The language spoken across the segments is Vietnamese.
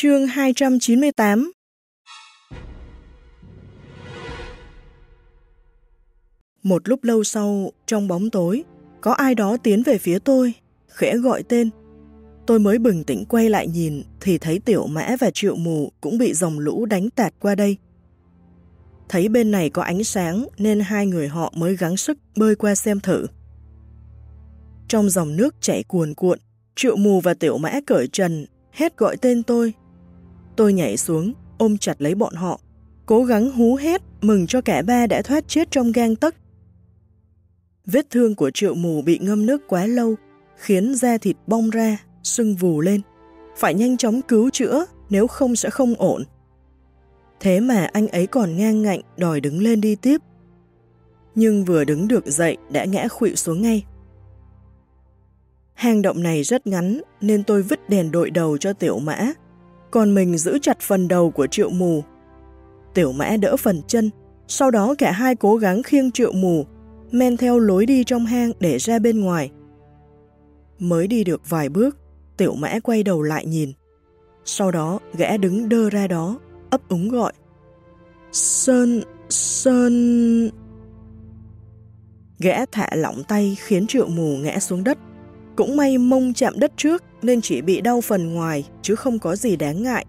Chương 298 Một lúc lâu sau, trong bóng tối, có ai đó tiến về phía tôi, khẽ gọi tên. Tôi mới bừng tỉnh quay lại nhìn thì thấy tiểu mã và triệu mù cũng bị dòng lũ đánh tạt qua đây. Thấy bên này có ánh sáng nên hai người họ mới gắng sức bơi qua xem thử. Trong dòng nước chảy cuồn cuộn, triệu mù và tiểu mã cởi trần, hét gọi tên tôi. Tôi nhảy xuống, ôm chặt lấy bọn họ, cố gắng hú hét mừng cho cả ba đã thoát chết trong gang tấc. Vết thương của triệu mù bị ngâm nước quá lâu, khiến da thịt bong ra, sưng vù lên. Phải nhanh chóng cứu chữa, nếu không sẽ không ổn. Thế mà anh ấy còn ngang ngạnh đòi đứng lên đi tiếp. Nhưng vừa đứng được dậy đã ngã khuỵu xuống ngay. Hang động này rất ngắn nên tôi vứt đèn đội đầu cho tiểu mã, còn mình giữ chặt phần đầu của triệu mù. Tiểu mã đỡ phần chân, sau đó cả hai cố gắng khiêng triệu mù, men theo lối đi trong hang để ra bên ngoài. Mới đi được vài bước, tiểu mã quay đầu lại nhìn. Sau đó gã đứng đơ ra đó, ấp úng gọi. Sơn, Sơn... Gã thả lỏng tay khiến triệu mù ngã xuống đất. Cũng may mông chạm đất trước nên chỉ bị đau phần ngoài chứ không có gì đáng ngại.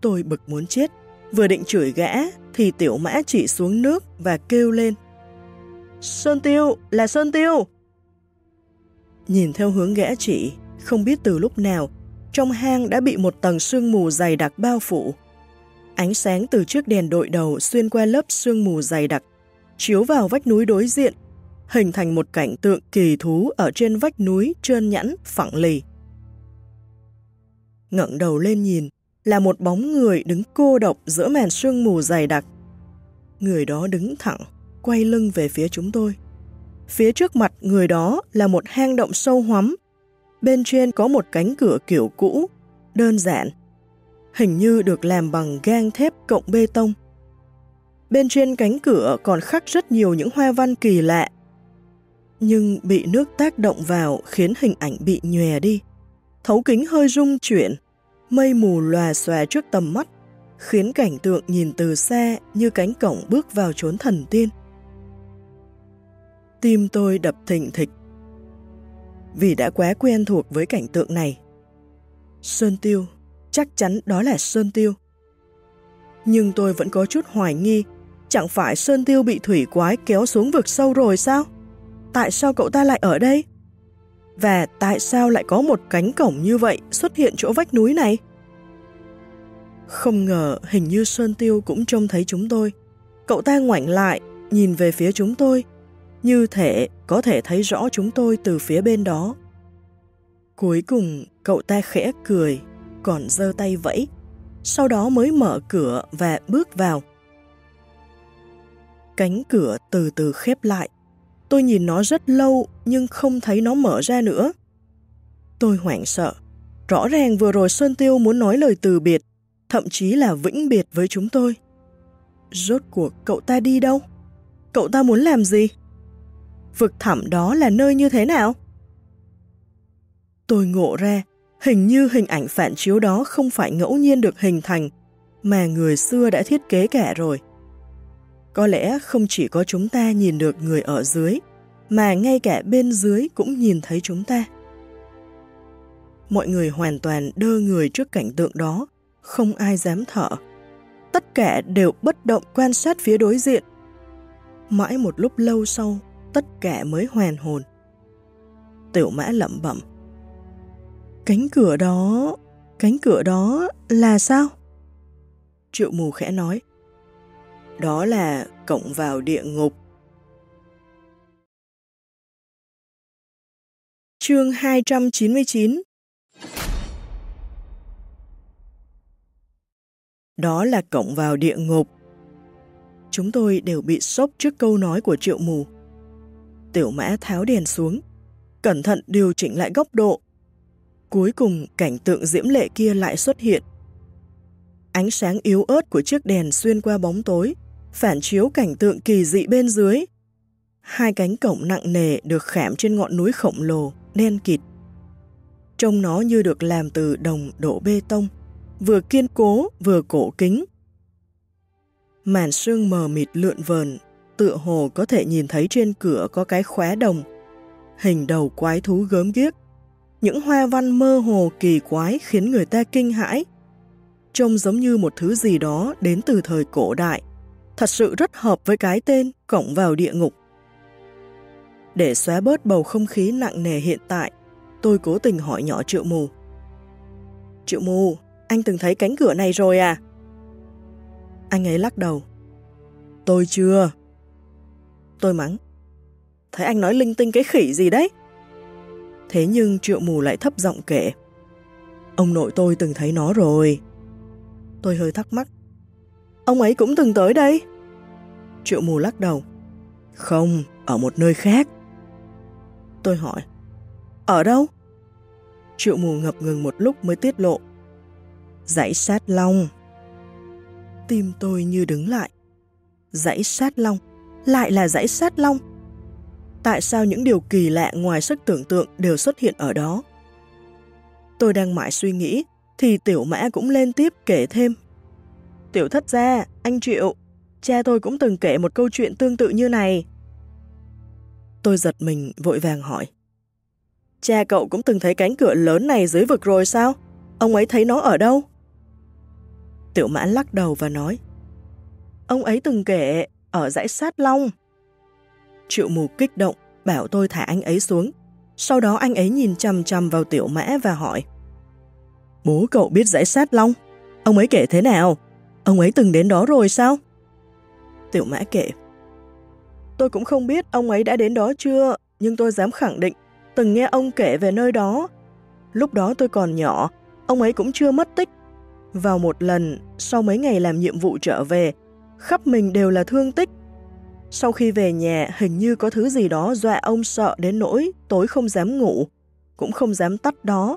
Tôi bực muốn chết, vừa định chửi gã thì tiểu mã chỉ xuống nước và kêu lên. Sơn Tiêu, là Sơn Tiêu! Nhìn theo hướng gã chỉ, không biết từ lúc nào, trong hang đã bị một tầng sương mù dày đặc bao phủ. Ánh sáng từ chiếc đèn đội đầu xuyên qua lớp sương mù dày đặc, chiếu vào vách núi đối diện, hình thành một cảnh tượng kỳ thú ở trên vách núi trơn nhẵn, phẳng lì. ngẩng đầu lên nhìn, là một bóng người đứng cô độc giữa màn sương mù dày đặc. Người đó đứng thẳng, quay lưng về phía chúng tôi. Phía trước mặt người đó là một hang động sâu hoắm. Bên trên có một cánh cửa kiểu cũ, đơn giản. Hình như được làm bằng gang thép cộng bê tông. Bên trên cánh cửa còn khắc rất nhiều những hoa văn kỳ lạ. Nhưng bị nước tác động vào khiến hình ảnh bị nhòe đi. Thấu kính hơi rung chuyển, mây mù lòa xòa trước tầm mắt, khiến cảnh tượng nhìn từ xa như cánh cổng bước vào chốn thần tiên. Tim tôi đập thình thịch. Vì đã quá quen thuộc với cảnh tượng này. Sơn Tiêu, chắc chắn đó là Sơn Tiêu. Nhưng tôi vẫn có chút hoài nghi, chẳng phải Sơn Tiêu bị thủy quái kéo xuống vực sâu rồi sao? Tại sao cậu ta lại ở đây? Và tại sao lại có một cánh cổng như vậy xuất hiện chỗ vách núi này? Không ngờ hình như Sơn Tiêu cũng trông thấy chúng tôi. Cậu ta ngoảnh lại, nhìn về phía chúng tôi, như thể có thể thấy rõ chúng tôi từ phía bên đó. Cuối cùng, cậu ta khẽ cười, còn giơ tay vẫy, sau đó mới mở cửa và bước vào. Cánh cửa từ từ khép lại. Tôi nhìn nó rất lâu nhưng không thấy nó mở ra nữa. Tôi hoảng sợ. Rõ ràng vừa rồi Sơn Tiêu muốn nói lời từ biệt, thậm chí là vĩnh biệt với chúng tôi. Rốt cuộc cậu ta đi đâu? Cậu ta muốn làm gì? vực thẳm đó là nơi như thế nào? Tôi ngộ ra, hình như hình ảnh phản chiếu đó không phải ngẫu nhiên được hình thành, mà người xưa đã thiết kế cả rồi. Có lẽ không chỉ có chúng ta nhìn được người ở dưới, mà ngay cả bên dưới cũng nhìn thấy chúng ta. Mọi người hoàn toàn đơ người trước cảnh tượng đó, không ai dám thở. Tất cả đều bất động quan sát phía đối diện. Mãi một lúc lâu sau tất cả mới hoàn hồn. Tiểu mã lẩm bẩm. Cánh cửa đó, cánh cửa đó là sao? Triệu mù khẽ nói. Đó là cộng vào địa ngục. Chương 299 Đó là cộng vào địa ngục. Chúng tôi đều bị sốc trước câu nói của triệu mù. Tiểu mã tháo đèn xuống, cẩn thận điều chỉnh lại góc độ. Cuối cùng cảnh tượng diễm lệ kia lại xuất hiện. Ánh sáng yếu ớt của chiếc đèn xuyên qua bóng tối, phản chiếu cảnh tượng kỳ dị bên dưới. Hai cánh cổng nặng nề được khảm trên ngọn núi khổng lồ, đen kịt. Trông nó như được làm từ đồng đổ bê tông, vừa kiên cố vừa cổ kính. Màn sương mờ mịt lượn vờn, tựa hồ có thể nhìn thấy trên cửa có cái khóa đồng, hình đầu quái thú gớm ghiếc. Những hoa văn mơ hồ kỳ quái khiến người ta kinh hãi. Trông giống như một thứ gì đó đến từ thời cổ đại, thật sự rất hợp với cái tên cộng vào địa ngục. Để xóa bớt bầu không khí nặng nề hiện tại, tôi cố tình hỏi nhỏ triệu mù. Triệu mù, anh từng thấy cánh cửa này rồi à? Anh ấy lắc đầu. Tôi chưa. Tôi mắng. Thấy anh nói linh tinh cái khỉ gì đấy? Thế nhưng triệu mù lại thấp giọng kể. Ông nội tôi từng thấy nó rồi. Tôi hơi thắc mắc. Ông ấy cũng từng tới đây. Triệu mù lắc đầu. Không, ở một nơi khác. Tôi hỏi. Ở đâu? Triệu mù ngập ngừng một lúc mới tiết lộ. Dãy sát long. Tim tôi như đứng lại. Dãy sát long, lại là dãy sát long. Tại sao những điều kỳ lạ ngoài sức tưởng tượng đều xuất hiện ở đó? Tôi đang mãi suy nghĩ, thì tiểu mã cũng lên tiếp kể thêm. Tiểu thất gia, anh Triệu, cha tôi cũng từng kể một câu chuyện tương tự như này. Tôi giật mình vội vàng hỏi. Cha cậu cũng từng thấy cánh cửa lớn này dưới vực rồi sao? Ông ấy thấy nó ở đâu? Tiểu mãn lắc đầu và nói Ông ấy từng kể ở dãy sát long. Triệu mù kích động, bảo tôi thả anh ấy xuống. Sau đó anh ấy nhìn chầm chầm vào tiểu mã và hỏi Bố cậu biết dãy sát long? Ông ấy kể thế nào? Ông ấy từng đến đó rồi sao? Tiểu mã kể Tôi cũng không biết ông ấy đã đến đó chưa, nhưng tôi dám khẳng định, từng nghe ông kể về nơi đó. Lúc đó tôi còn nhỏ, ông ấy cũng chưa mất tích. Vào một lần, sau mấy ngày làm nhiệm vụ trở về, khắp mình đều là thương tích. Sau khi về nhà, hình như có thứ gì đó dọa ông sợ đến nỗi tối không dám ngủ, cũng không dám tắt đó.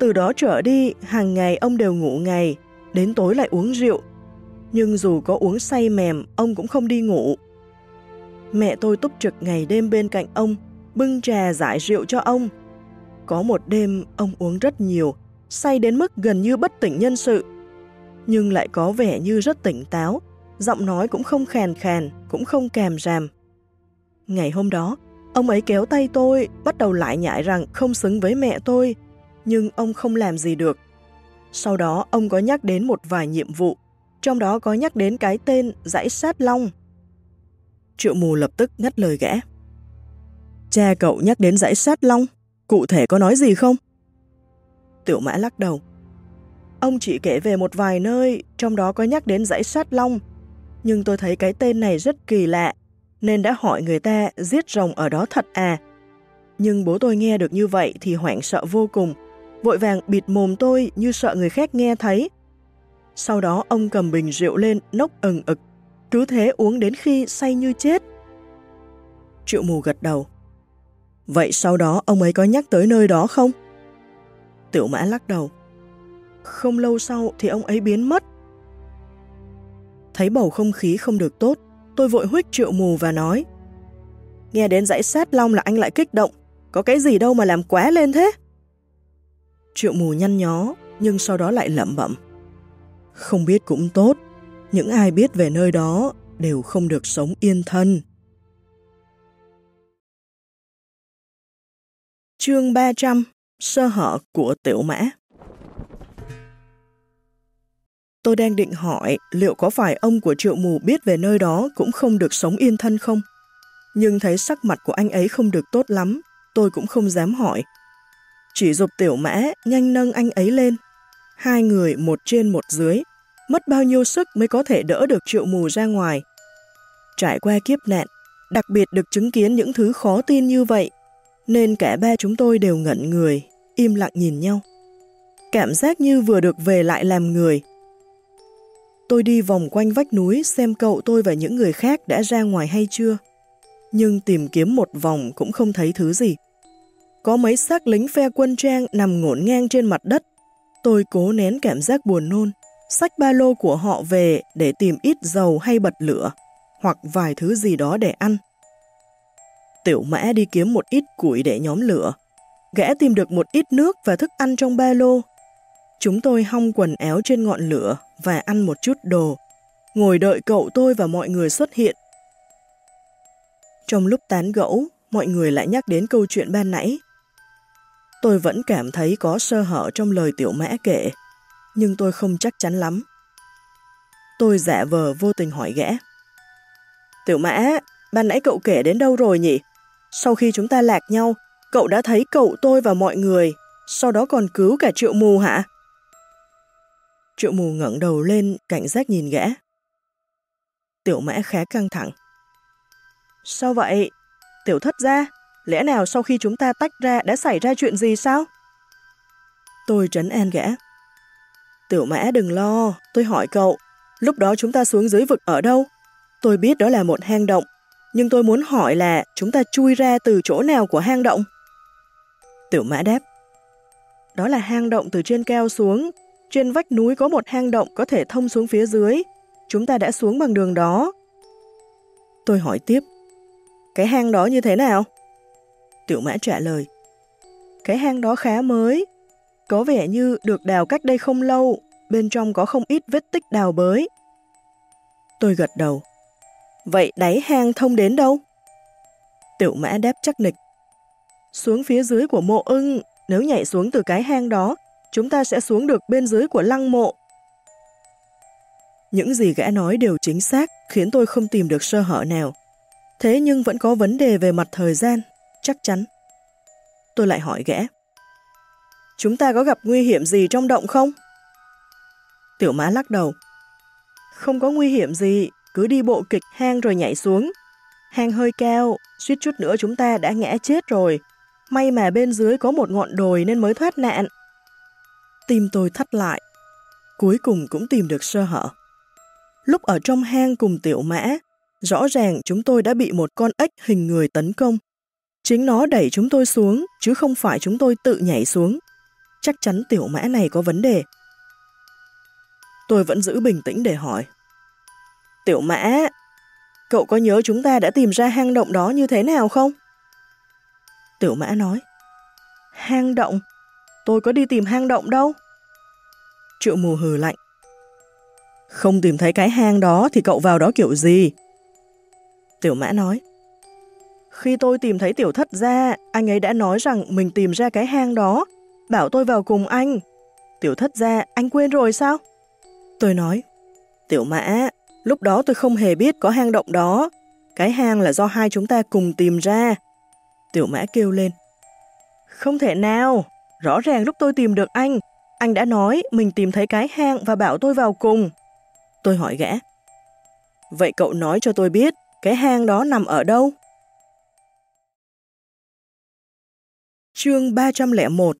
Từ đó trở đi, hàng ngày ông đều ngủ ngày, đến tối lại uống rượu. Nhưng dù có uống say mềm, ông cũng không đi ngủ. Mẹ tôi túc trực ngày đêm bên cạnh ông, bưng trà giải rượu cho ông. Có một đêm, ông uống rất nhiều, say đến mức gần như bất tỉnh nhân sự. Nhưng lại có vẻ như rất tỉnh táo, giọng nói cũng không khàn khàn, cũng không kèm ràm. Ngày hôm đó, ông ấy kéo tay tôi, bắt đầu lại nhại rằng không xứng với mẹ tôi, nhưng ông không làm gì được. Sau đó ông có nhắc đến một vài nhiệm vụ, trong đó có nhắc đến cái tên dãy sát long. Triệu mù lập tức ngắt lời gã. Cha cậu nhắc đến dãy sát long, cụ thể có nói gì không? Tiểu mã lắc đầu. Ông chỉ kể về một vài nơi, trong đó có nhắc đến dãy sát long, nhưng tôi thấy cái tên này rất kỳ lạ, nên đã hỏi người ta giết rồng ở đó thật à. Nhưng bố tôi nghe được như vậy thì hoảng sợ vô cùng, vội vàng bịt mồm tôi như sợ người khác nghe thấy. Sau đó ông cầm bình rượu lên nốc ẩn ực, cứ thế uống đến khi say như chết. Triệu mù gật đầu. Vậy sau đó ông ấy có nhắc tới nơi đó không? Tiểu mã lắc đầu. Không lâu sau thì ông ấy biến mất. Thấy bầu không khí không được tốt, tôi vội huyết triệu mù và nói Nghe đến dãy sát long là anh lại kích động, có cái gì đâu mà làm quá lên thế? Triệu mù nhăn nhó, nhưng sau đó lại lẩm bẩm. Không biết cũng tốt, những ai biết về nơi đó đều không được sống yên thân. Chương 300 Sơ hở của tiểu mã Tôi đang định hỏi liệu có phải ông của triệu mù biết về nơi đó cũng không được sống yên thân không? Nhưng thấy sắc mặt của anh ấy không được tốt lắm, tôi cũng không dám hỏi. Chỉ dục tiểu mã nhanh nâng anh ấy lên. Hai người một trên một dưới, mất bao nhiêu sức mới có thể đỡ được triệu mù ra ngoài. Trải qua kiếp nạn, đặc biệt được chứng kiến những thứ khó tin như vậy, nên cả ba chúng tôi đều ngẩn người, im lặng nhìn nhau. Cảm giác như vừa được về lại làm người. Tôi đi vòng quanh vách núi xem cậu tôi và những người khác đã ra ngoài hay chưa. Nhưng tìm kiếm một vòng cũng không thấy thứ gì. Có mấy xác lính phe quân trang nằm ngổn ngang trên mặt đất. Tôi cố nén cảm giác buồn nôn, xách ba lô của họ về để tìm ít dầu hay bật lửa, hoặc vài thứ gì đó để ăn. Tiểu mã đi kiếm một ít củi để nhóm lửa. Gã tìm được một ít nước và thức ăn trong ba lô. Chúng tôi hong quần éo trên ngọn lửa và ăn một chút đồ, ngồi đợi cậu tôi và mọi người xuất hiện. Trong lúc tán gẫu, mọi người lại nhắc đến câu chuyện ban nãy. Tôi vẫn cảm thấy có sơ hở trong lời tiểu mã kể, nhưng tôi không chắc chắn lắm. Tôi giả vờ vô tình hỏi gã. Tiểu mã, ban nãy cậu kể đến đâu rồi nhỉ? Sau khi chúng ta lạc nhau, cậu đã thấy cậu tôi và mọi người, sau đó còn cứu cả triệu mù hả? Triệu mù ngẩng đầu lên, cảnh giác nhìn gã. Tiểu mã khá căng thẳng. Sao vậy? Tiểu thất ra, lẽ nào sau khi chúng ta tách ra đã xảy ra chuyện gì sao? Tôi trấn an gã. Tiểu mã đừng lo, tôi hỏi cậu, lúc đó chúng ta xuống dưới vực ở đâu? Tôi biết đó là một hang động, nhưng tôi muốn hỏi là chúng ta chui ra từ chỗ nào của hang động? Tiểu mã đáp. Đó là hang động từ trên cao xuống, trên vách núi có một hang động có thể thông xuống phía dưới. Chúng ta đã xuống bằng đường đó. Tôi hỏi tiếp. Cái hang đó như thế nào? Tiểu mã trả lời. Cái hang đó khá mới. Có vẻ như được đào cách đây không lâu. Bên trong có không ít vết tích đào bới. Tôi gật đầu. Vậy đáy hang thông đến đâu? Tiểu mã đáp chắc nịch. Xuống phía dưới của mộ ưng, nếu nhảy xuống từ cái hang đó, chúng ta sẽ xuống được bên dưới của lăng mộ. Những gì gã nói đều chính xác, khiến tôi không tìm được sơ hở nào. Thế nhưng vẫn có vấn đề về mặt thời gian, chắc chắn. Tôi lại hỏi gã. Chúng ta có gặp nguy hiểm gì trong động không? Tiểu má lắc đầu. Không có nguy hiểm gì, cứ đi bộ kịch hang rồi nhảy xuống. Hang hơi cao, suýt chút nữa chúng ta đã ngã chết rồi. May mà bên dưới có một ngọn đồi nên mới thoát nạn. Tim tôi thắt lại. Cuối cùng cũng tìm được sơ hở. Lúc ở trong hang cùng tiểu mã, rõ ràng chúng tôi đã bị một con ếch hình người tấn công. Chính nó đẩy chúng tôi xuống, chứ không phải chúng tôi tự nhảy xuống. Chắc chắn tiểu mã này có vấn đề. Tôi vẫn giữ bình tĩnh để hỏi. Tiểu mã, cậu có nhớ chúng ta đã tìm ra hang động đó như thế nào không? Tiểu mã nói. Hang động? Tôi có đi tìm hang động đâu. Triệu mù hừ lạnh. Không tìm thấy cái hang đó thì cậu vào đó kiểu gì? Tiểu mã nói. Khi tôi tìm thấy tiểu thất ra, anh ấy đã nói rằng mình tìm ra cái hang đó, bảo tôi vào cùng anh. Tiểu thất ra, anh quên rồi sao? Tôi nói, tiểu mã, lúc đó tôi không hề biết có hang động đó. Cái hang là do hai chúng ta cùng tìm ra. Tiểu mã kêu lên. Không thể nào, rõ ràng lúc tôi tìm được anh, anh đã nói mình tìm thấy cái hang và bảo tôi vào cùng. Tôi hỏi gã. Vậy cậu nói cho tôi biết cái hang đó nằm ở đâu? Chương 301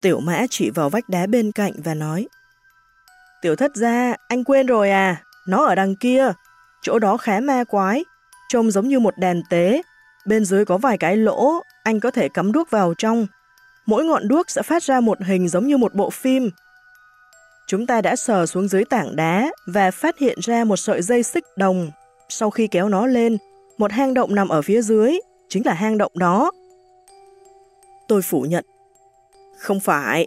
Tiểu mã chỉ vào vách đá bên cạnh và nói Tiểu thất ra, anh quên rồi à, nó ở đằng kia, chỗ đó khá ma quái, trông giống như một đèn tế, bên dưới có vài cái lỗ, anh có thể cắm đuốc vào trong. Mỗi ngọn đuốc sẽ phát ra một hình giống như một bộ phim. Chúng ta đã sờ xuống dưới tảng đá và phát hiện ra một sợi dây xích đồng. Sau khi kéo nó lên, một hang động nằm ở phía dưới, chính là hang động đó. Tôi phủ nhận. Không phải.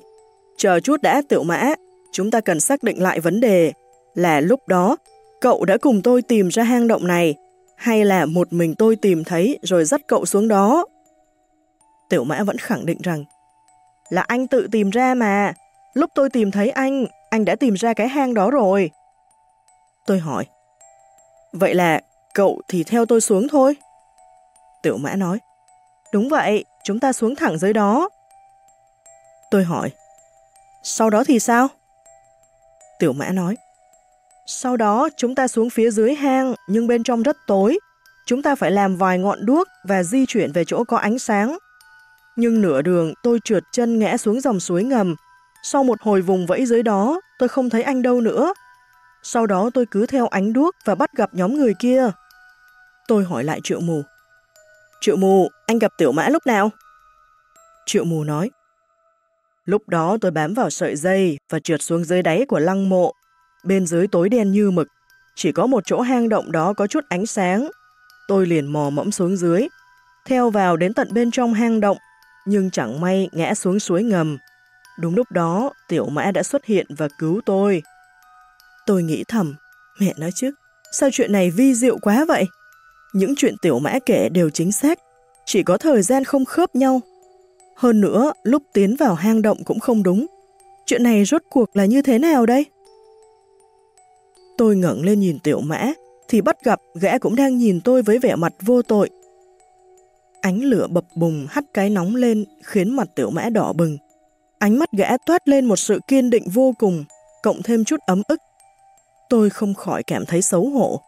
Chờ chút đã tiểu mã, chúng ta cần xác định lại vấn đề là lúc đó cậu đã cùng tôi tìm ra hang động này hay là một mình tôi tìm thấy rồi dắt cậu xuống đó. Tiểu mã vẫn khẳng định rằng là anh tự tìm ra mà. Lúc tôi tìm thấy anh, anh đã tìm ra cái hang đó rồi. Tôi hỏi. Vậy là cậu thì theo tôi xuống thôi. Tiểu mã nói. Đúng vậy, chúng ta xuống thẳng dưới đó. Tôi hỏi. Sau đó thì sao? Tiểu mã nói. Sau đó chúng ta xuống phía dưới hang nhưng bên trong rất tối. Chúng ta phải làm vài ngọn đuốc và di chuyển về chỗ có ánh sáng. Nhưng nửa đường tôi trượt chân ngã xuống dòng suối ngầm. Sau một hồi vùng vẫy dưới đó, tôi không thấy anh đâu nữa. Sau đó tôi cứ theo ánh đuốc và bắt gặp nhóm người kia. Tôi hỏi lại Triệu Mù. Triệu Mù, anh gặp Tiểu Mã lúc nào? Triệu Mù nói. Lúc đó tôi bám vào sợi dây và trượt xuống dưới đáy của lăng mộ. Bên dưới tối đen như mực, chỉ có một chỗ hang động đó có chút ánh sáng. tôi liền mò mẫm xuống dưới, theo vào đến tận bên trong hang động, nhưng chẳng may ngã xuống suối ngầm. Đúng lúc đó, tiểu mã đã xuất hiện và cứu tôi. Tôi nghĩ thầm, mẹ nói chứ, sao chuyện này vi diệu quá vậy? Những chuyện tiểu mã kể đều chính xác, chỉ có thời gian không khớp nhau. Hơn nữa, lúc tiến vào hang động cũng không đúng. Chuyện này rốt cuộc là như thế nào đây? Tôi ngẩng lên nhìn tiểu mã, thì bắt gặp gã cũng đang nhìn tôi với vẻ mặt vô tội. Ánh lửa bập bùng hắt cái nóng lên khiến mặt tiểu mã đỏ bừng. Ánh mắt gã toát lên một sự kiên định vô cùng, cộng thêm chút ấm ức. Tôi không khỏi cảm thấy xấu hổ.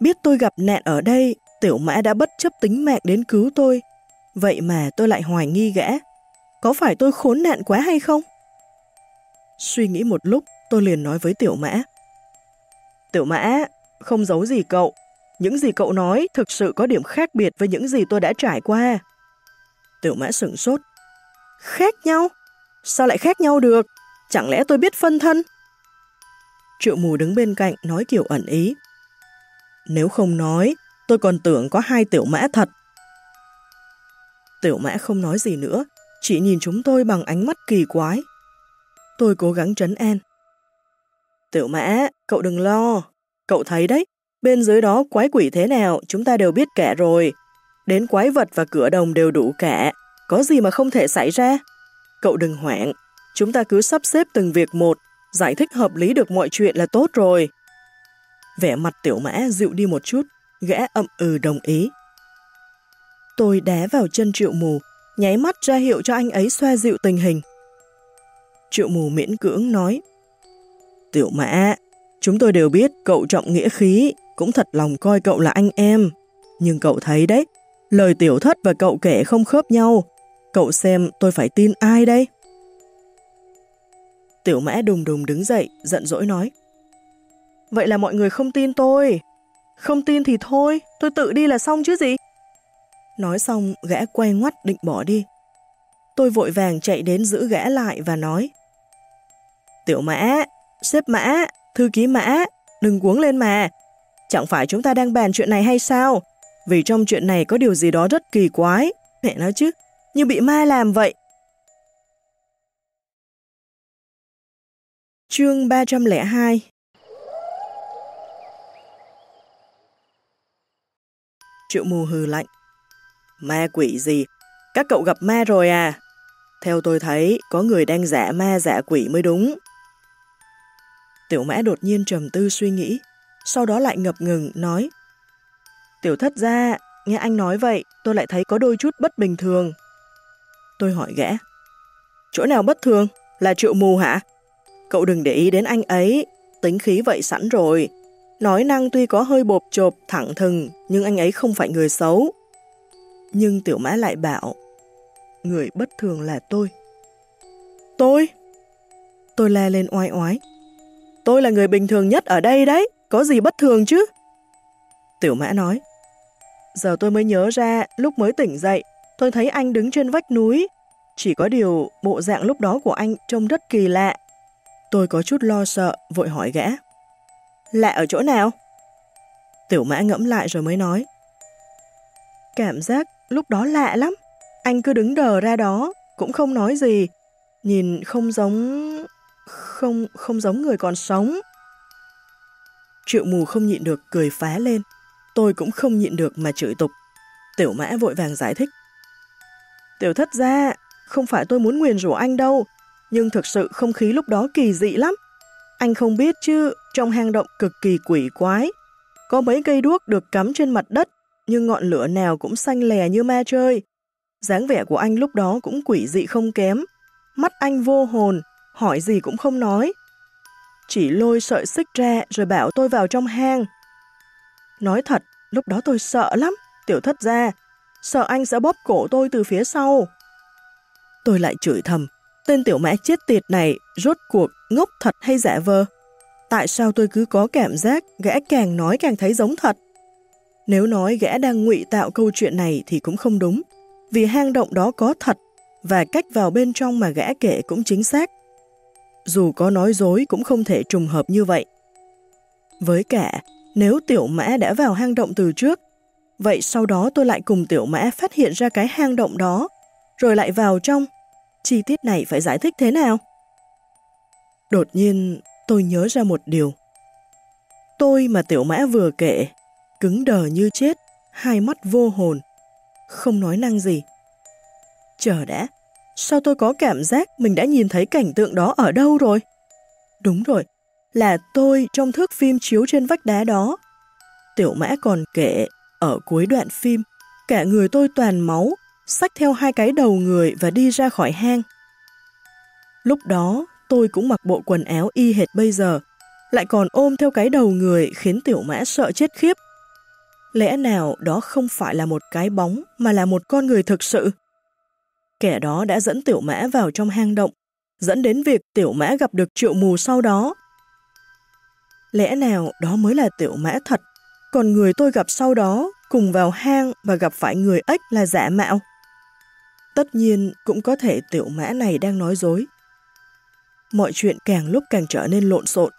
Biết tôi gặp nạn ở đây, tiểu mã đã bất chấp tính mạng đến cứu tôi. Vậy mà tôi lại hoài nghi gã. Có phải tôi khốn nạn quá hay không? Suy nghĩ một lúc, tôi liền nói với tiểu mã. Tiểu mã, không giấu gì cậu. Những gì cậu nói thực sự có điểm khác biệt với những gì tôi đã trải qua. Tiểu mã sửng sốt. Khác nhau? Sao lại khác nhau được? Chẳng lẽ tôi biết phân thân? Triệu mù đứng bên cạnh nói kiểu ẩn ý. Nếu không nói, tôi còn tưởng có hai tiểu mã thật. Tiểu mã không nói gì nữa, chỉ nhìn chúng tôi bằng ánh mắt kỳ quái. Tôi cố gắng trấn an. Tiểu mã, cậu đừng lo. Cậu thấy đấy, bên dưới đó quái quỷ thế nào chúng ta đều biết cả rồi. Đến quái vật và cửa đồng đều đủ cả. Có gì mà không thể xảy ra? Cậu đừng hoảng. Chúng ta cứ sắp xếp từng việc một, giải thích hợp lý được mọi chuyện là tốt rồi. Vẻ mặt tiểu mã dịu đi một chút, gã ậm ừ đồng ý. Tôi đá vào chân triệu mù, nháy mắt ra hiệu cho anh ấy xoa dịu tình hình. Triệu mù miễn cưỡng nói, Tiểu mã, chúng tôi đều biết cậu trọng nghĩa khí, cũng thật lòng coi cậu là anh em. Nhưng cậu thấy đấy, lời tiểu thất và cậu kể không khớp nhau. Cậu xem tôi phải tin ai đây? Tiểu mã đùng đùng đứng dậy, giận dỗi nói. Vậy là mọi người không tin tôi. Không tin thì thôi, tôi tự đi là xong chứ gì. Nói xong, gã quay ngoắt định bỏ đi. Tôi vội vàng chạy đến giữ gã lại và nói. Tiểu mã, xếp mã, thư ký mã, đừng cuống lên mà. Chẳng phải chúng ta đang bàn chuyện này hay sao? Vì trong chuyện này có điều gì đó rất kỳ quái. Mẹ nói chứ, như bị ma làm vậy. Chương 302 Triệu mù hừ lạnh. Ma quỷ gì? Các cậu gặp ma rồi à? Theo tôi thấy, có người đang giả ma giả quỷ mới đúng. Tiểu mã đột nhiên trầm tư suy nghĩ, sau đó lại ngập ngừng, nói Tiểu thất ra, nghe anh nói vậy, tôi lại thấy có đôi chút bất bình thường. Tôi hỏi gã Chỗ nào bất thường? Là triệu mù hả? Cậu đừng để ý đến anh ấy, tính khí vậy sẵn rồi. Nói năng tuy có hơi bộp chộp, thẳng thừng, nhưng anh ấy không phải người xấu. Nhưng tiểu mã lại bảo, người bất thường là tôi. Tôi? Tôi la lên oai oái. Tôi là người bình thường nhất ở đây đấy, có gì bất thường chứ? Tiểu mã nói, giờ tôi mới nhớ ra, lúc mới tỉnh dậy, tôi thấy anh đứng trên vách núi. Chỉ có điều bộ dạng lúc đó của anh trông rất kỳ lạ. Tôi có chút lo sợ, vội hỏi gã. Lạ ở chỗ nào? Tiểu mã ngẫm lại rồi mới nói. Cảm giác lúc đó lạ lắm. Anh cứ đứng đờ ra đó, cũng không nói gì. Nhìn không giống... Không, không giống người còn sống. Triệu mù không nhịn được cười phá lên. Tôi cũng không nhịn được mà chửi tục. Tiểu mã vội vàng giải thích. Tiểu thất ra, không phải tôi muốn nguyền rủa anh đâu, nhưng thực sự không khí lúc đó kỳ dị lắm. Anh không biết chứ, trong hang động cực kỳ quỷ quái. Có mấy cây đuốc được cắm trên mặt đất, nhưng ngọn lửa nào cũng xanh lè như ma chơi. dáng vẻ của anh lúc đó cũng quỷ dị không kém. Mắt anh vô hồn, hỏi gì cũng không nói. Chỉ lôi sợi xích ra rồi bảo tôi vào trong hang. Nói thật, lúc đó tôi sợ lắm, tiểu thất ra. Sợ anh sẽ bóp cổ tôi từ phía sau. Tôi lại chửi thầm, tên tiểu mã chết tiệt này rốt cuộc ngốc thật hay giả vờ? Tại sao tôi cứ có cảm giác gã càng nói càng thấy giống thật? Nếu nói gã đang ngụy tạo câu chuyện này thì cũng không đúng, vì hang động đó có thật và cách vào bên trong mà gã kể cũng chính xác. Dù có nói dối cũng không thể trùng hợp như vậy. Với cả, nếu tiểu mã đã vào hang động từ trước, Vậy sau đó tôi lại cùng tiểu mã phát hiện ra cái hang động đó, rồi lại vào trong. Chi tiết này phải giải thích thế nào? Đột nhiên, tôi nhớ ra một điều. Tôi mà tiểu mã vừa kể, cứng đờ như chết, hai mắt vô hồn, không nói năng gì. Chờ đã, sao tôi có cảm giác mình đã nhìn thấy cảnh tượng đó ở đâu rồi? Đúng rồi, là tôi trong thước phim chiếu trên vách đá đó. Tiểu mã còn kể, ở cuối đoạn phim, cả người tôi toàn máu, xách theo hai cái đầu người và đi ra khỏi hang. Lúc đó, tôi cũng mặc bộ quần áo y hệt bây giờ, lại còn ôm theo cái đầu người khiến tiểu mã sợ chết khiếp. Lẽ nào đó không phải là một cái bóng mà là một con người thực sự? Kẻ đó đã dẫn tiểu mã vào trong hang động, dẫn đến việc tiểu mã gặp được triệu mù sau đó. Lẽ nào đó mới là tiểu mã thật, còn người tôi gặp sau đó cùng vào hang và gặp phải người ếch là giả mạo? Tất nhiên cũng có thể tiểu mã này đang nói dối. Mọi chuyện càng lúc càng trở nên lộn xộn.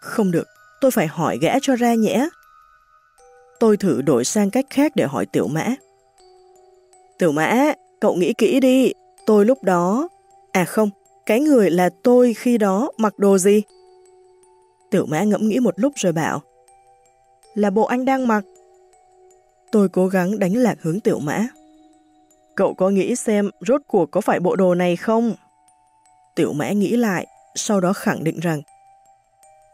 Không được, tôi phải hỏi gã cho ra nhẽ. Tôi thử đổi sang cách khác để hỏi tiểu mã. Tiểu mã, cậu nghĩ kỹ đi, tôi lúc đó... À không, cái người là tôi khi đó mặc đồ gì? Tiểu mã ngẫm nghĩ một lúc rồi bảo. Là bộ anh đang mặc. Tôi cố gắng đánh lạc hướng tiểu mã. Cậu có nghĩ xem rốt cuộc có phải bộ đồ này không? Tiểu mã nghĩ lại, sau đó khẳng định rằng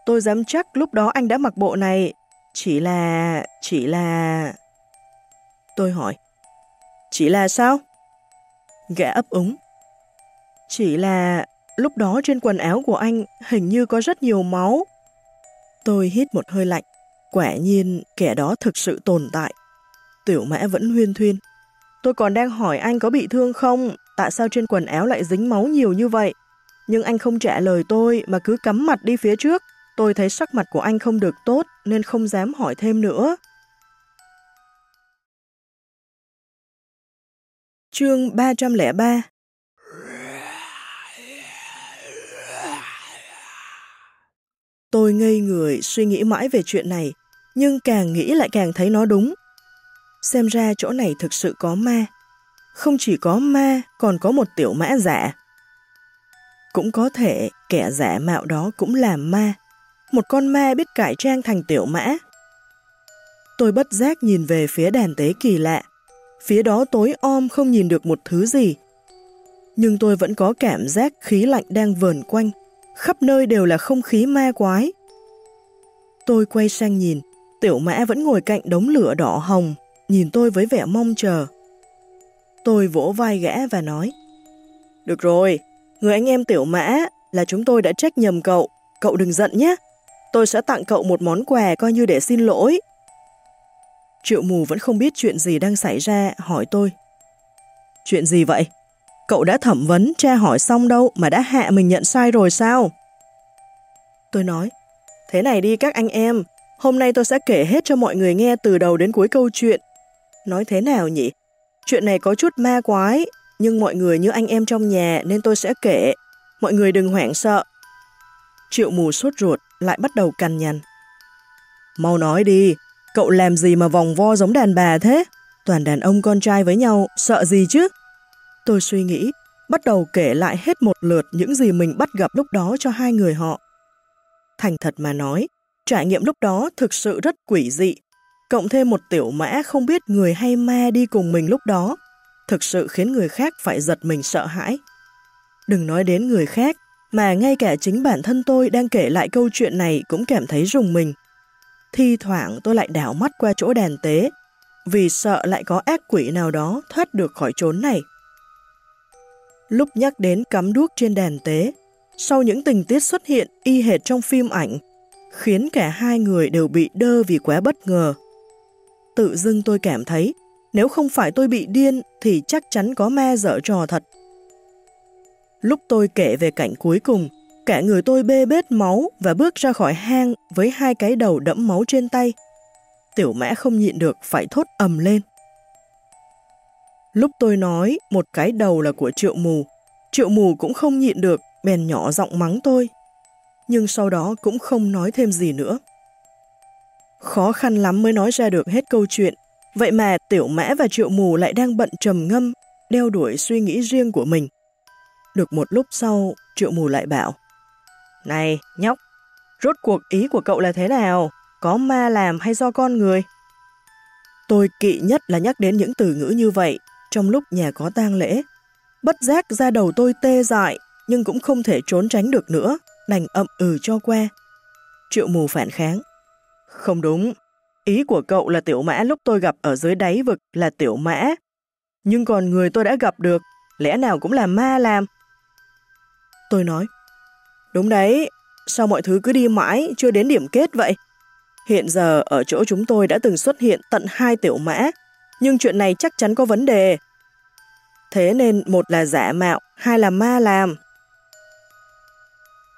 Tôi dám chắc lúc đó anh đã mặc bộ này, chỉ là... chỉ là... Tôi hỏi Chỉ là sao? Gã ấp úng Chỉ là lúc đó trên quần áo của anh hình như có rất nhiều máu. Tôi hít một hơi lạnh, quả nhiên, kẻ đó thực sự tồn tại. Tiểu mã vẫn huyên thuyên. Tôi còn đang hỏi anh có bị thương không? Tại sao trên quần áo lại dính máu nhiều như vậy? Nhưng anh không trả lời tôi, mà cứ cắm mặt đi phía trước. Tôi thấy sắc mặt của anh không được tốt, nên không dám hỏi thêm nữa. Chương 303 Tôi ngây người suy nghĩ mãi về chuyện này, nhưng càng nghĩ lại càng thấy nó đúng. Xem ra chỗ này thực sự có ma. Không chỉ có ma, còn có một tiểu mã giả. Cũng có thể kẻ giả mạo đó cũng là ma. Một con ma biết cải trang thành tiểu mã. Tôi bất giác nhìn về phía đàn tế kỳ lạ. Phía đó tối om không nhìn được một thứ gì. Nhưng tôi vẫn có cảm giác khí lạnh đang vờn quanh. Khắp nơi đều là không khí ma quái. Tôi quay sang nhìn, tiểu mã vẫn ngồi cạnh đống lửa đỏ hồng, nhìn tôi với vẻ mong chờ. Tôi vỗ vai gã và nói, Được rồi, người anh em tiểu mã là chúng tôi đã trách nhầm cậu, cậu đừng giận nhé. Tôi sẽ tặng cậu một món quà coi như để xin lỗi. Triệu mù vẫn không biết chuyện gì đang xảy ra, hỏi tôi. Chuyện gì vậy? Cậu đã thẩm vấn, tra hỏi xong đâu mà đã hạ mình nhận sai rồi sao? Tôi nói, thế này đi các anh em, hôm nay tôi sẽ kể hết cho mọi người nghe từ đầu đến cuối câu chuyện. Nói thế nào nhỉ? Chuyện này có chút ma quái, nhưng mọi người như anh em trong nhà nên tôi sẽ kể. Mọi người đừng hoảng sợ. Triệu mù sốt ruột, lại bắt đầu cằn nhằn. Mau nói đi, cậu làm gì mà vòng vo giống đàn bà thế? Toàn đàn ông con trai với nhau, sợ gì chứ? Tôi suy nghĩ, bắt đầu kể lại hết một lượt những gì mình bắt gặp lúc đó cho hai người họ. Thành thật mà nói, trải nghiệm lúc đó thực sự rất quỷ dị. Cộng thêm một tiểu mã không biết người hay ma đi cùng mình lúc đó, thực sự khiến người khác phải giật mình sợ hãi. Đừng nói đến người khác, mà ngay cả chính bản thân tôi đang kể lại câu chuyện này cũng cảm thấy rùng mình. Thi thoảng tôi lại đảo mắt qua chỗ đàn tế, vì sợ lại có ác quỷ nào đó thoát được khỏi chốn này. Lúc nhắc đến cắm đuốc trên đèn tế, sau những tình tiết xuất hiện y hệt trong phim ảnh, khiến cả hai người đều bị đơ vì quá bất ngờ. Tự dưng tôi cảm thấy, nếu không phải tôi bị điên thì chắc chắn có ma dở trò thật. Lúc tôi kể về cảnh cuối cùng, cả người tôi bê bết máu và bước ra khỏi hang với hai cái đầu đẫm máu trên tay. Tiểu mã không nhịn được phải thốt ầm lên. Lúc tôi nói một cái đầu là của triệu mù, triệu mù cũng không nhịn được, bèn nhỏ giọng mắng tôi. Nhưng sau đó cũng không nói thêm gì nữa. Khó khăn lắm mới nói ra được hết câu chuyện, vậy mà tiểu mã và triệu mù lại đang bận trầm ngâm, đeo đuổi suy nghĩ riêng của mình. Được một lúc sau, triệu mù lại bảo, Này, nhóc, rốt cuộc ý của cậu là thế nào? Có ma làm hay do con người? Tôi kỵ nhất là nhắc đến những từ ngữ như vậy trong lúc nhà có tang lễ. Bất giác ra đầu tôi tê dại, nhưng cũng không thể trốn tránh được nữa, đành ậm ừ cho qua. Triệu mù phản kháng. Không đúng, ý của cậu là tiểu mã lúc tôi gặp ở dưới đáy vực là tiểu mã. Nhưng còn người tôi đã gặp được, lẽ nào cũng là ma làm? Tôi nói, đúng đấy, sao mọi thứ cứ đi mãi, chưa đến điểm kết vậy? Hiện giờ ở chỗ chúng tôi đã từng xuất hiện tận hai tiểu mã, nhưng chuyện này chắc chắn có vấn đề. Thế nên một là giả mạo, hai là ma làm.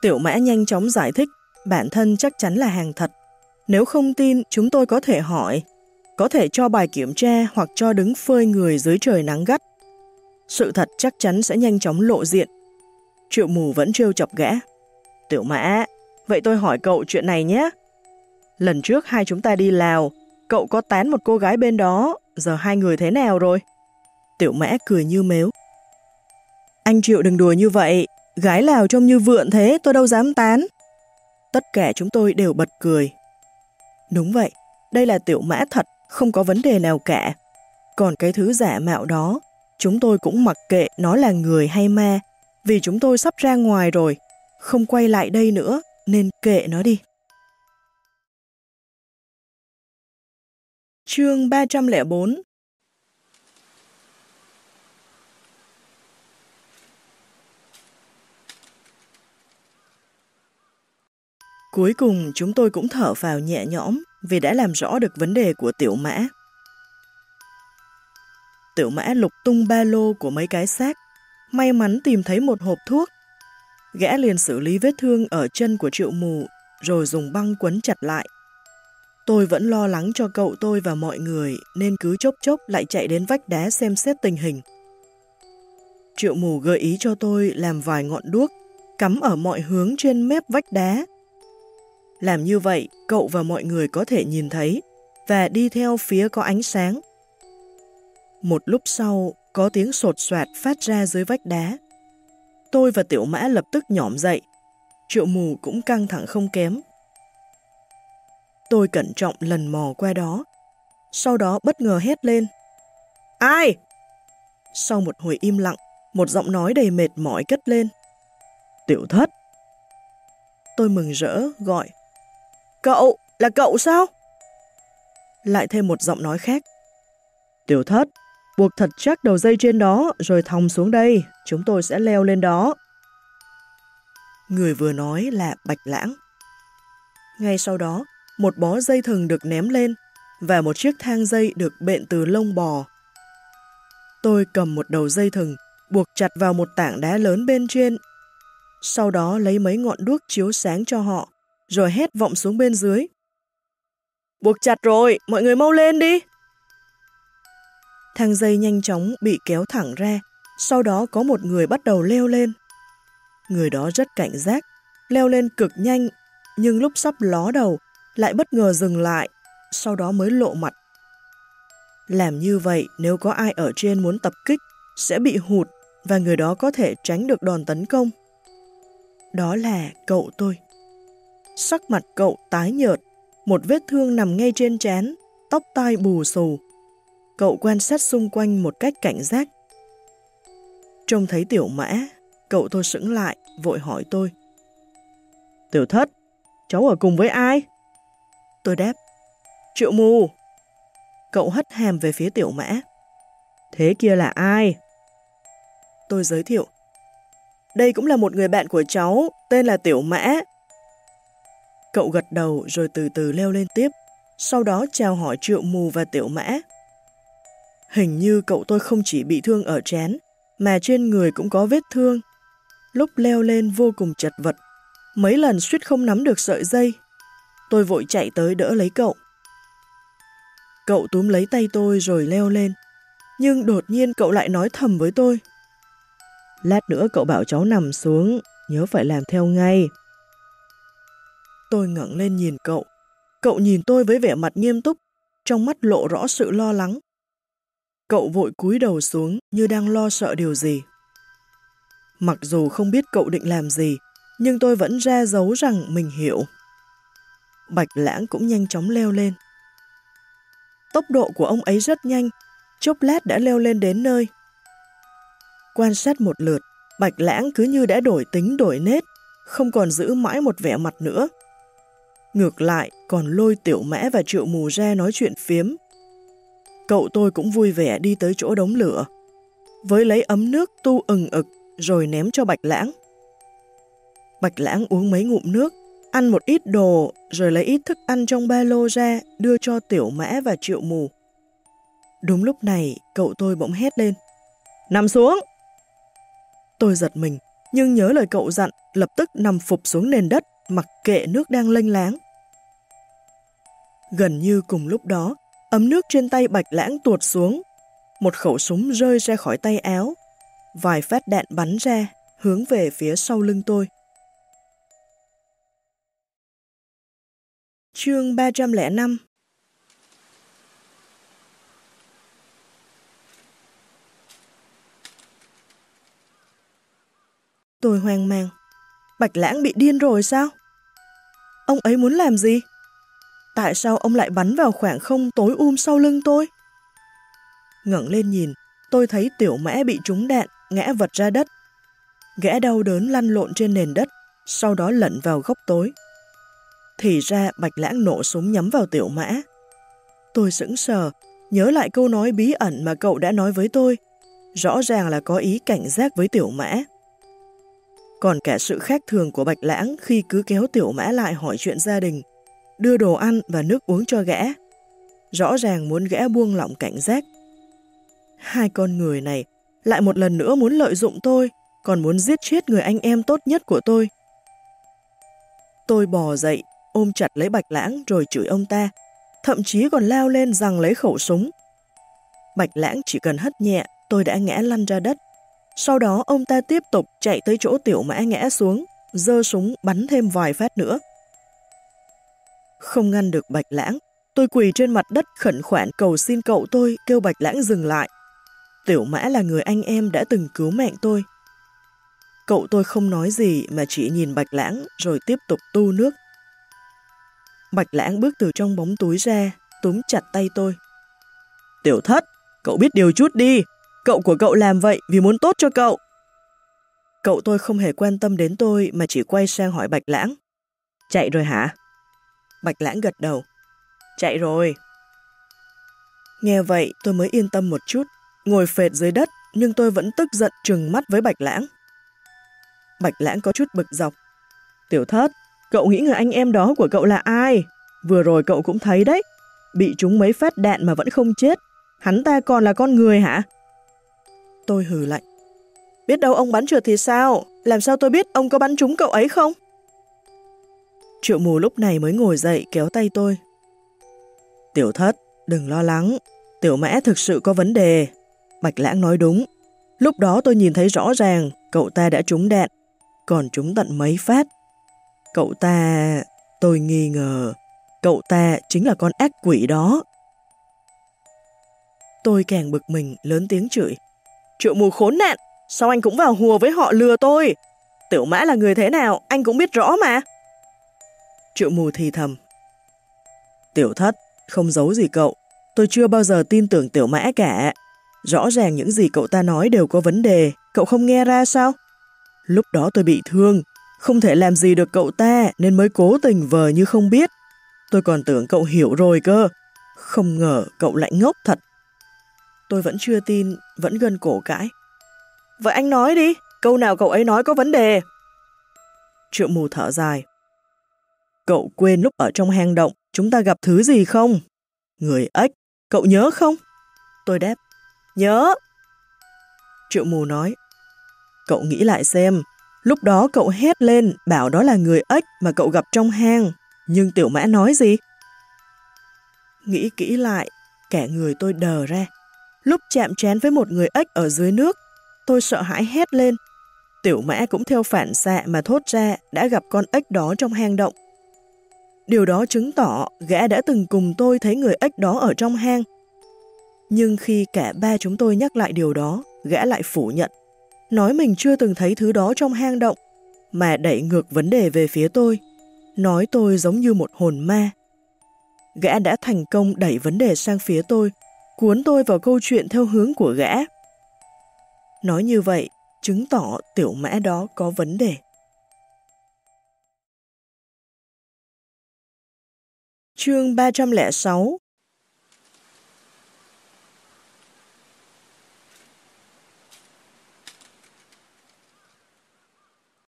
Tiểu mã nhanh chóng giải thích, bản thân chắc chắn là hàng thật. Nếu không tin, chúng tôi có thể hỏi, có thể cho bài kiểm tra hoặc cho đứng phơi người dưới trời nắng gắt. Sự thật chắc chắn sẽ nhanh chóng lộ diện. Triệu mù vẫn trêu chọc gã. Tiểu mã, vậy tôi hỏi cậu chuyện này nhé. Lần trước hai chúng ta đi Lào, cậu có tán một cô gái bên đó, giờ hai người thế nào rồi? Tiểu mã cười như mếu. Anh Triệu đừng đùa như vậy, gái Lào trông như vượn thế tôi đâu dám tán. Tất cả chúng tôi đều bật cười. Đúng vậy, đây là tiểu mã thật, không có vấn đề nào cả. Còn cái thứ giả mạo đó, chúng tôi cũng mặc kệ nó là người hay ma, vì chúng tôi sắp ra ngoài rồi, không quay lại đây nữa, nên kệ nó đi. Chương 304 Cuối cùng chúng tôi cũng thở vào nhẹ nhõm vì đã làm rõ được vấn đề của tiểu mã. Tiểu mã lục tung ba lô của mấy cái xác, may mắn tìm thấy một hộp thuốc. Gã liền xử lý vết thương ở chân của triệu mù rồi dùng băng quấn chặt lại Tôi vẫn lo lắng cho cậu tôi và mọi người nên cứ chốc chốc lại chạy đến vách đá xem xét tình hình. Triệu mù gợi ý cho tôi làm vài ngọn đuốc cắm ở mọi hướng trên mép vách đá. Làm như vậy, cậu và mọi người có thể nhìn thấy và đi theo phía có ánh sáng. Một lúc sau, có tiếng sột soạt phát ra dưới vách đá. Tôi và tiểu mã lập tức nhỏm dậy. Triệu mù cũng căng thẳng không kém Tôi cẩn trọng lần mò qua đó. Sau đó bất ngờ hét lên. Ai? Sau một hồi im lặng, một giọng nói đầy mệt mỏi cất lên. Tiểu thất. Tôi mừng rỡ, gọi. Cậu, là cậu sao? Lại thêm một giọng nói khác. Tiểu thất, buộc thật chắc đầu dây trên đó rồi thòng xuống đây, chúng tôi sẽ leo lên đó. Người vừa nói là Bạch Lãng. Ngay sau đó, một bó dây thừng được ném lên và một chiếc thang dây được bện từ lông bò. Tôi cầm một đầu dây thừng, buộc chặt vào một tảng đá lớn bên trên. Sau đó lấy mấy ngọn đuốc chiếu sáng cho họ, rồi hét vọng xuống bên dưới. Buộc chặt rồi, mọi người mau lên đi! Thang dây nhanh chóng bị kéo thẳng ra, sau đó có một người bắt đầu leo lên. Người đó rất cảnh giác, leo lên cực nhanh, nhưng lúc sắp ló đầu lại bất ngờ dừng lại, sau đó mới lộ mặt. Làm như vậy nếu có ai ở trên muốn tập kích sẽ bị hụt và người đó có thể tránh được đòn tấn công. Đó là cậu tôi. Sắc mặt cậu tái nhợt, một vết thương nằm ngay trên trán, tóc tai bù xù. Cậu quan sát xung quanh một cách cảnh giác. Trông thấy tiểu mã, cậu tôi sững lại, vội hỏi tôi. Tiểu thất, cháu ở cùng với ai? Tôi đáp. Triệu mù. Cậu hất hàm về phía tiểu mã. Thế kia là ai? Tôi giới thiệu. Đây cũng là một người bạn của cháu, tên là Tiểu Mã. Cậu gật đầu rồi từ từ leo lên tiếp, sau đó chào hỏi Triệu Mù và Tiểu Mã. Hình như cậu tôi không chỉ bị thương ở trán, mà trên người cũng có vết thương. Lúc leo lên vô cùng chật vật, mấy lần suýt không nắm được sợi dây, Tôi vội chạy tới đỡ lấy cậu. Cậu túm lấy tay tôi rồi leo lên. Nhưng đột nhiên cậu lại nói thầm với tôi. Lát nữa cậu bảo cháu nằm xuống, nhớ phải làm theo ngay. Tôi ngẩng lên nhìn cậu. Cậu nhìn tôi với vẻ mặt nghiêm túc, trong mắt lộ rõ sự lo lắng. Cậu vội cúi đầu xuống như đang lo sợ điều gì. Mặc dù không biết cậu định làm gì, nhưng tôi vẫn ra dấu rằng mình hiểu. Bạch lãng cũng nhanh chóng leo lên. Tốc độ của ông ấy rất nhanh, chốc lát đã leo lên đến nơi. Quan sát một lượt, Bạch lãng cứ như đã đổi tính đổi nết, không còn giữ mãi một vẻ mặt nữa. Ngược lại, còn lôi tiểu mã và triệu mù ra nói chuyện phiếm. Cậu tôi cũng vui vẻ đi tới chỗ đống lửa. Với lấy ấm nước tu ừng ực rồi ném cho Bạch Lãng. Bạch Lãng uống mấy ngụm nước, ăn một ít đồ rồi lấy ít thức ăn trong ba lô ra đưa cho tiểu mã và triệu mù. Đúng lúc này, cậu tôi bỗng hét lên. Nằm xuống! Tôi giật mình, nhưng nhớ lời cậu dặn, lập tức nằm phục xuống nền đất, mặc kệ nước đang lênh láng. Gần như cùng lúc đó, ấm nước trên tay bạch lãng tuột xuống. Một khẩu súng rơi ra khỏi tay áo. Vài phát đạn bắn ra, hướng về phía sau lưng tôi. Chương 305 Tôi hoang mang. Bạch Lãng bị điên rồi sao? Ông ấy muốn làm gì? Tại sao ông lại bắn vào khoảng không tối um sau lưng tôi? ngẩng lên nhìn, tôi thấy tiểu mã bị trúng đạn, ngã vật ra đất. Gã đau đớn lăn lộn trên nền đất, sau đó lẩn vào góc tối. Thì ra Bạch Lãng nổ súng nhắm vào tiểu mã. Tôi sững sờ, nhớ lại câu nói bí ẩn mà cậu đã nói với tôi. Rõ ràng là có ý cảnh giác với tiểu mã. Còn cả sự khác thường của Bạch Lãng khi cứ kéo tiểu mã lại hỏi chuyện gia đình, đưa đồ ăn và nước uống cho gã. Rõ ràng muốn gã buông lỏng cảnh giác. Hai con người này lại một lần nữa muốn lợi dụng tôi, còn muốn giết chết người anh em tốt nhất của tôi. Tôi bò dậy, ôm chặt lấy Bạch Lãng rồi chửi ông ta, thậm chí còn lao lên rằng lấy khẩu súng. Bạch Lãng chỉ cần hất nhẹ, tôi đã ngã lăn ra đất. Sau đó ông ta tiếp tục chạy tới chỗ tiểu mã ngã xuống, dơ súng bắn thêm vài phát nữa. Không ngăn được Bạch Lãng, tôi quỳ trên mặt đất khẩn khoản cầu xin cậu tôi kêu Bạch Lãng dừng lại. Tiểu Mã là người anh em đã từng cứu mạng tôi. Cậu tôi không nói gì mà chỉ nhìn Bạch Lãng rồi tiếp tục tu nước. Bạch Lãng bước từ trong bóng túi ra, túm chặt tay tôi. Tiểu thất, cậu biết điều chút đi, cậu của cậu làm vậy vì muốn tốt cho cậu. Cậu tôi không hề quan tâm đến tôi mà chỉ quay sang hỏi Bạch Lãng. Chạy rồi hả? Bạch Lãng gật đầu. Chạy rồi. Nghe vậy tôi mới yên tâm một chút, ngồi phệt dưới đất nhưng tôi vẫn tức giận trừng mắt với Bạch Lãng. Bạch Lãng có chút bực dọc. Tiểu thất, cậu nghĩ người anh em đó của cậu là ai? Vừa rồi cậu cũng thấy đấy, bị chúng mấy phát đạn mà vẫn không chết. Hắn ta còn là con người hả? Tôi hừ lạnh. Biết đâu ông bắn trượt thì sao? Làm sao tôi biết ông có bắn trúng cậu ấy không? Triệu mù lúc này mới ngồi dậy kéo tay tôi. Tiểu thất, đừng lo lắng. Tiểu mã thực sự có vấn đề. Bạch lãng nói đúng. Lúc đó tôi nhìn thấy rõ ràng cậu ta đã trúng đạn, còn trúng tận mấy phát. Cậu ta... tôi nghi ngờ, cậu ta chính là con ác quỷ đó. Tôi càng bực mình, lớn tiếng chửi. Triệu mù khốn nạn, sao anh cũng vào hùa với họ lừa tôi? Tiểu mã là người thế nào, anh cũng biết rõ mà. Triệu mù thì thầm. Tiểu thất, không giấu gì cậu, tôi chưa bao giờ tin tưởng tiểu mã cả. Rõ ràng những gì cậu ta nói đều có vấn đề, cậu không nghe ra sao? Lúc đó tôi bị thương, không thể làm gì được cậu ta nên mới cố tình vờ như không biết. Tôi còn tưởng cậu hiểu rồi cơ. Không ngờ cậu lại ngốc thật. Tôi vẫn chưa tin, vẫn gân cổ cãi. Vậy anh nói đi, câu nào cậu ấy nói có vấn đề. Triệu mù thở dài. Cậu quên lúc ở trong hang động, chúng ta gặp thứ gì không? Người ếch, cậu nhớ không? Tôi đáp, nhớ. Triệu mù nói, cậu nghĩ lại xem, lúc đó cậu hét lên bảo đó là người ếch mà cậu gặp trong hang, nhưng tiểu mã nói gì? Nghĩ kỹ lại, cả người tôi đờ ra. Lúc chạm chén với một người ếch ở dưới nước, tôi sợ hãi hét lên. Tiểu mã cũng theo phản xạ mà thốt ra đã gặp con ếch đó trong hang động. Điều đó chứng tỏ gã đã từng cùng tôi thấy người ếch đó ở trong hang. Nhưng khi cả ba chúng tôi nhắc lại điều đó, gã lại phủ nhận. Nói mình chưa từng thấy thứ đó trong hang động, mà đẩy ngược vấn đề về phía tôi. Nói tôi giống như một hồn ma. Gã đã thành công đẩy vấn đề sang phía tôi, cuốn tôi vào câu chuyện theo hướng của gã. Nói như vậy, chứng tỏ tiểu mã đó có vấn đề. Chương 306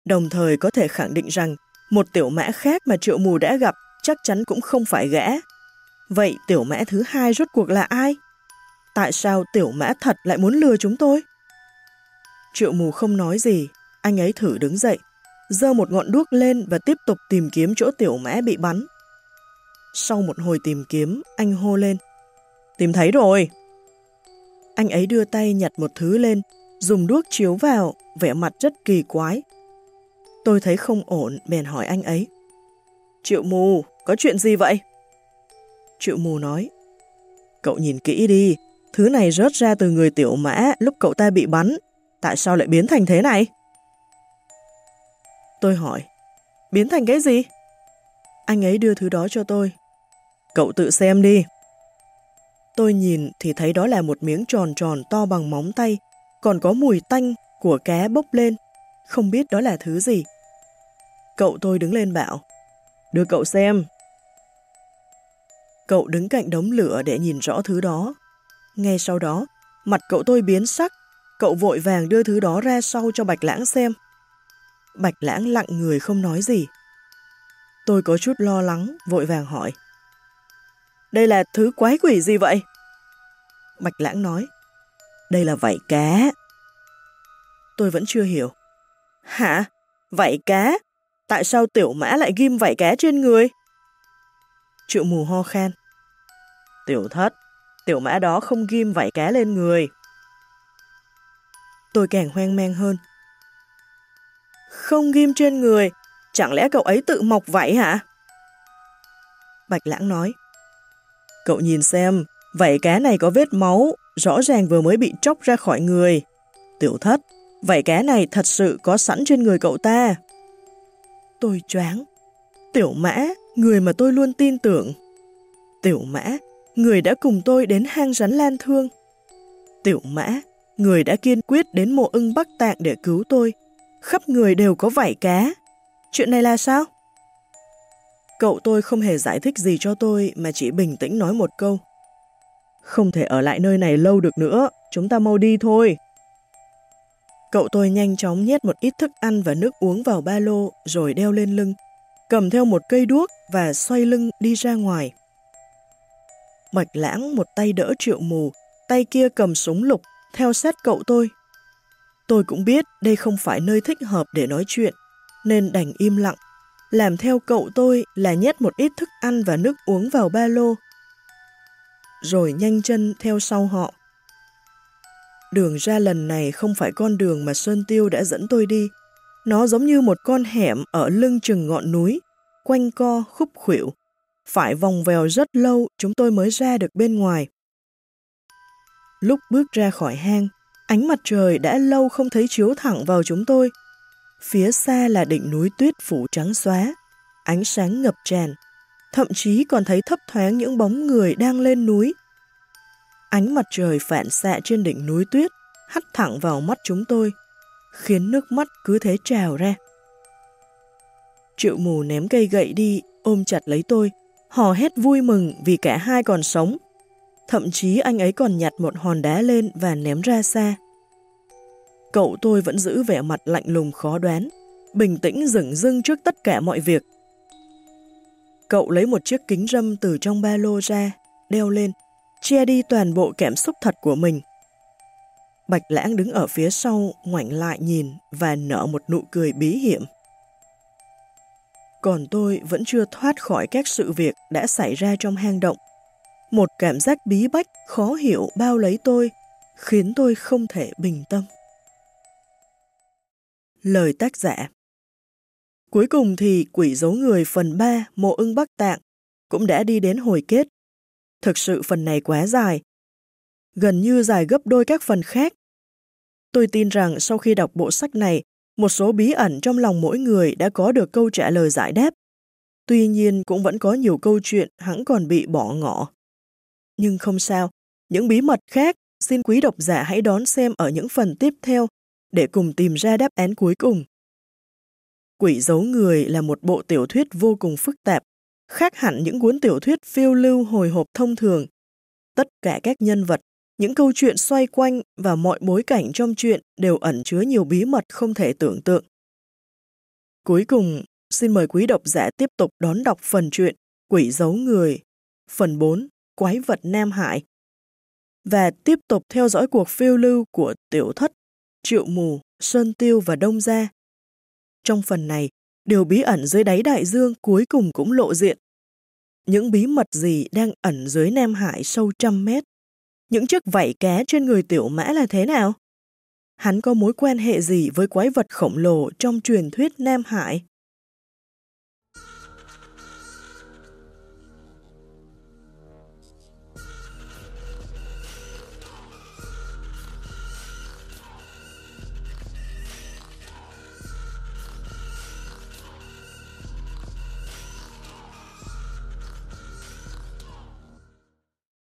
Đồng thời có thể khẳng định rằng một tiểu mã khác mà triệu mù đã gặp chắc chắn cũng không phải gã. Vậy tiểu mã thứ hai rốt cuộc là ai? Tại sao tiểu mã thật lại muốn lừa chúng tôi? Triệu mù không nói gì, anh ấy thử đứng dậy, dơ một ngọn đuốc lên và tiếp tục tìm kiếm chỗ tiểu mã bị bắn. Sau một hồi tìm kiếm, anh hô lên. Tìm thấy rồi! Anh ấy đưa tay nhặt một thứ lên, dùng đuốc chiếu vào, vẻ mặt rất kỳ quái. Tôi thấy không ổn, bèn hỏi anh ấy. Triệu mù, có chuyện gì vậy? Triệu mù nói. Cậu nhìn kỹ đi, thứ này rớt ra từ người tiểu mã lúc cậu ta bị bắn. Tại sao lại biến thành thế này? Tôi hỏi. Biến thành cái gì? Anh ấy đưa thứ đó cho tôi. Cậu tự xem đi. Tôi nhìn thì thấy đó là một miếng tròn tròn to bằng móng tay, còn có mùi tanh của cá bốc lên. Không biết đó là thứ gì. Cậu tôi đứng lên bảo. Đưa cậu xem. Cậu đứng cạnh đống lửa để nhìn rõ thứ đó. Ngay sau đó, mặt cậu tôi biến sắc. Cậu vội vàng đưa thứ đó ra sau cho Bạch Lãng xem. Bạch Lãng lặng người không nói gì. Tôi có chút lo lắng, vội vàng hỏi. Đây là thứ quái quỷ gì vậy? Bạch Lãng nói. Đây là vảy cá. Tôi vẫn chưa hiểu. Hả? Vảy cá? Tại sao tiểu mã lại ghim vảy cá trên người? Triệu mù ho khan. Tiểu thất, tiểu mã đó không ghim vảy cá lên người. Tôi càng hoang mang hơn. Không ghim trên người, chẳng lẽ cậu ấy tự mọc vảy hả? Bạch lãng nói. Cậu nhìn xem, vảy cá này có vết máu, rõ ràng vừa mới bị chóc ra khỏi người. Tiểu thất, vảy cá này thật sự có sẵn trên người cậu ta. Tôi choáng. Tiểu mã, người mà tôi luôn tin tưởng. Tiểu mã, người đã cùng tôi đến hang rắn lan thương. Tiểu mã, người đã kiên quyết đến mộ ưng Bắc Tạng để cứu tôi. Khắp người đều có vảy cá. Chuyện này là sao? Cậu tôi không hề giải thích gì cho tôi mà chỉ bình tĩnh nói một câu. Không thể ở lại nơi này lâu được nữa, chúng ta mau đi thôi. Cậu tôi nhanh chóng nhét một ít thức ăn và nước uống vào ba lô rồi đeo lên lưng, cầm theo một cây đuốc và xoay lưng đi ra ngoài. mạch lãng một tay đỡ triệu mù, tay kia cầm súng lục, theo sát cậu tôi. Tôi cũng biết đây không phải nơi thích hợp để nói chuyện, nên đành im lặng. Làm theo cậu tôi là nhét một ít thức ăn và nước uống vào ba lô, rồi nhanh chân theo sau họ. Đường ra lần này không phải con đường mà Sơn Tiêu đã dẫn tôi đi. Nó giống như một con hẻm ở lưng chừng ngọn núi, quanh co, khúc khuỷu. Phải vòng vèo rất lâu chúng tôi mới ra được bên ngoài. Lúc bước ra khỏi hang, ánh mặt trời đã lâu không thấy chiếu thẳng vào chúng tôi. Phía xa là đỉnh núi tuyết phủ trắng xóa, ánh sáng ngập tràn, thậm chí còn thấy thấp thoáng những bóng người đang lên núi Ánh mặt trời phản xạ trên đỉnh núi tuyết, hắt thẳng vào mắt chúng tôi, khiến nước mắt cứ thế trào ra. Triệu mù ném cây gậy đi, ôm chặt lấy tôi, hò hét vui mừng vì cả hai còn sống. Thậm chí anh ấy còn nhặt một hòn đá lên và ném ra xa. Cậu tôi vẫn giữ vẻ mặt lạnh lùng khó đoán, bình tĩnh dửng dưng trước tất cả mọi việc. Cậu lấy một chiếc kính râm từ trong ba lô ra, đeo lên, che đi toàn bộ cảm xúc thật của mình. Bạch lãng đứng ở phía sau, ngoảnh lại nhìn và nở một nụ cười bí hiểm. Còn tôi vẫn chưa thoát khỏi các sự việc đã xảy ra trong hang động. Một cảm giác bí bách, khó hiểu bao lấy tôi, khiến tôi không thể bình tâm. Lời tác giả Cuối cùng thì quỷ giấu người phần 3 mộ ưng bắc tạng cũng đã đi đến hồi kết. Thực sự phần này quá dài, gần như dài gấp đôi các phần khác. Tôi tin rằng sau khi đọc bộ sách này, một số bí ẩn trong lòng mỗi người đã có được câu trả lời giải đáp. Tuy nhiên cũng vẫn có nhiều câu chuyện hẳn còn bị bỏ ngỏ. Nhưng không sao, những bí mật khác xin quý độc giả hãy đón xem ở những phần tiếp theo để cùng tìm ra đáp án cuối cùng. Quỷ giấu người là một bộ tiểu thuyết vô cùng phức tạp, khác hẳn những cuốn tiểu thuyết phiêu lưu hồi hộp thông thường. Tất cả các nhân vật, những câu chuyện xoay quanh và mọi bối cảnh trong chuyện đều ẩn chứa nhiều bí mật không thể tưởng tượng. Cuối cùng, xin mời quý độc giả tiếp tục đón đọc phần truyện Quỷ giấu người, phần 4, Quái vật Nam Hải và tiếp tục theo dõi cuộc phiêu lưu của Tiểu Thất, Triệu Mù, Sơn Tiêu và Đông Gia. Trong phần này, điều bí ẩn dưới đáy đại dương cuối cùng cũng lộ diện. Những bí mật gì đang ẩn dưới Nam Hải sâu trăm mét? Những chiếc vảy cá trên người Tiểu Mã là thế nào? Hắn có mối quan hệ gì với quái vật khổng lồ trong truyền thuyết Nam Hải?